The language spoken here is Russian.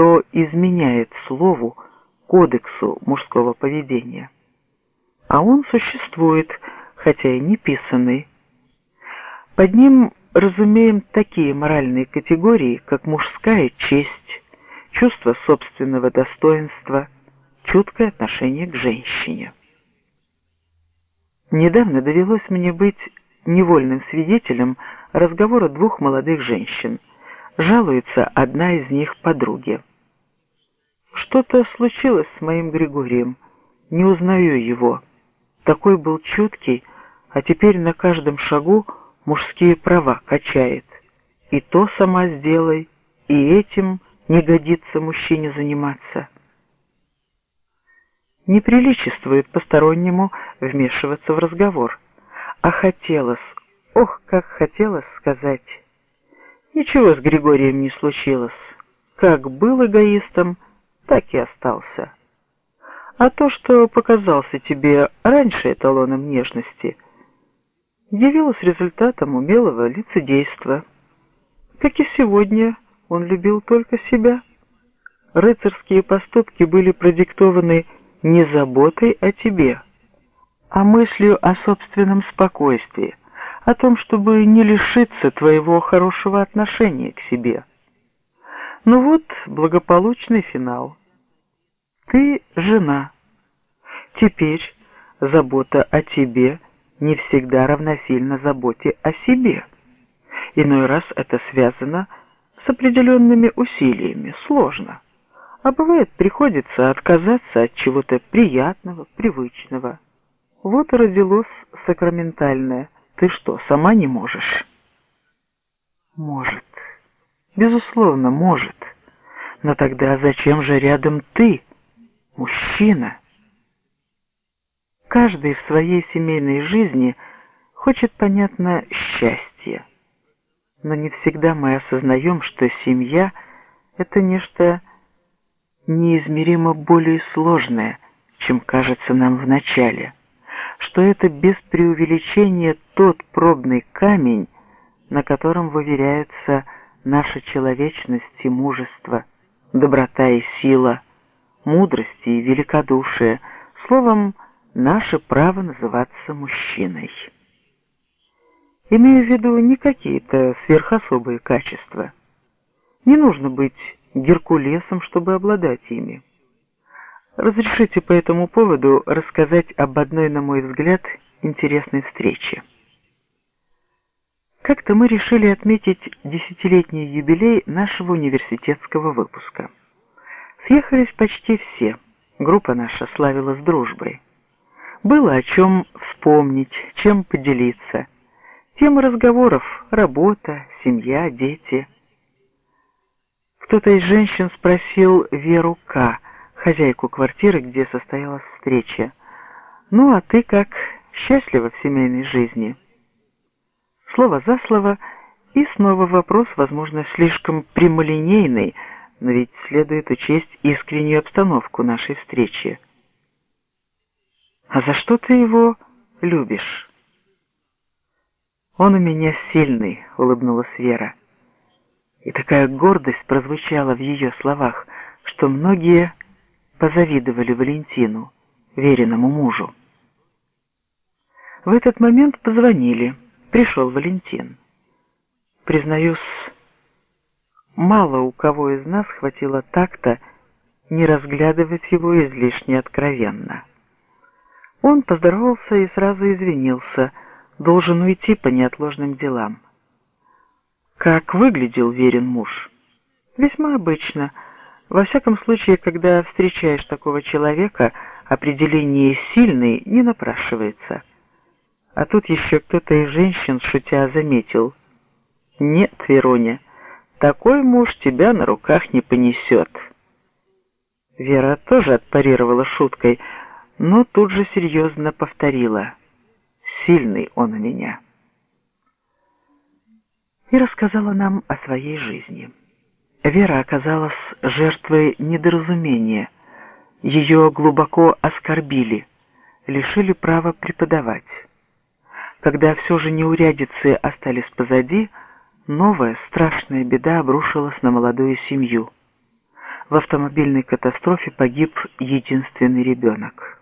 кто изменяет слову, кодексу мужского поведения. А он существует, хотя и не писанный. Под ним разумеем такие моральные категории, как мужская честь, чувство собственного достоинства, чуткое отношение к женщине. Недавно довелось мне быть невольным свидетелем разговора двух молодых женщин. Жалуется одна из них подруге. Что-то случилось с моим Григорием. Не узнаю его. Такой был чуткий, а теперь на каждом шагу мужские права качает. И то сама сделай, и этим не годится мужчине заниматься. Не приличествует постороннему вмешиваться в разговор. А хотелось, ох, как хотелось сказать. Ничего с Григорием не случилось. Как был эгоистом, так и остался. А то, что показался тебе раньше эталоном нежности, явилось результатом умелого лицедейства. Как и сегодня, он любил только себя. Рыцарские поступки были продиктованы не заботой о тебе, а мыслью о собственном спокойствии, о том, чтобы не лишиться твоего хорошего отношения к себе. Ну вот, благополучный финал. Ты жена. Теперь забота о тебе не всегда равносильно заботе о себе. Иной раз это связано с определенными усилиями, сложно а бывает приходится отказаться от чего-то приятного, привычного. Вот и родилось сакраментальное. Ты что, сама не можешь? Может. Безусловно, может. Но тогда зачем же рядом ты, мужчина? Каждый в своей семейной жизни хочет, понятно, счастья. Но не всегда мы осознаем, что семья – это нечто неизмеримо более сложное, чем кажется нам вначале, что это без преувеличения тот пробный камень, на котором выверяются наша человечность и мужество, доброта и сила, мудрость и великодушие, словом, наше право называться мужчиной. Имею в виду не какие-то сверхособые качества. Не нужно быть Геркулесом, чтобы обладать ими. Разрешите по этому поводу рассказать об одной, на мой взгляд, интересной встрече. Как-то мы решили отметить десятилетний юбилей нашего университетского выпуска. Съехались почти все. Группа наша славилась дружбой. Было о чем вспомнить, чем поделиться. Темы разговоров – работа, семья, дети – кто-то из женщин спросил Веру К., хозяйку квартиры, где состоялась встреча. «Ну, а ты как? Счастлива в семейной жизни?» Слово за слово, и снова вопрос, возможно, слишком прямолинейный, но ведь следует учесть искреннюю обстановку нашей встречи. «А за что ты его любишь?» «Он у меня сильный», — улыбнулась Вера. И такая гордость прозвучала в ее словах, что многие позавидовали Валентину, веренному мужу. В этот момент позвонили. Пришел Валентин. Признаюсь, мало у кого из нас хватило так-то не разглядывать его излишне откровенно. Он поздоровался и сразу извинился, должен уйти по неотложным делам. Как выглядел верен муж? Весьма обычно. Во всяком случае, когда встречаешь такого человека, определение «сильный» не напрашивается. А тут еще кто-то из женщин, шутя, заметил. «Нет, Вероня, такой муж тебя на руках не понесет». Вера тоже отпарировала шуткой, но тут же серьезно повторила. «Сильный он у меня» и рассказала нам о своей жизни. Вера оказалась жертвой недоразумения. Ее глубоко оскорбили, лишили права преподавать. Когда все же неурядицы остались позади, новая страшная беда обрушилась на молодую семью. в автомобильной катастрофе погиб единственный ребенок.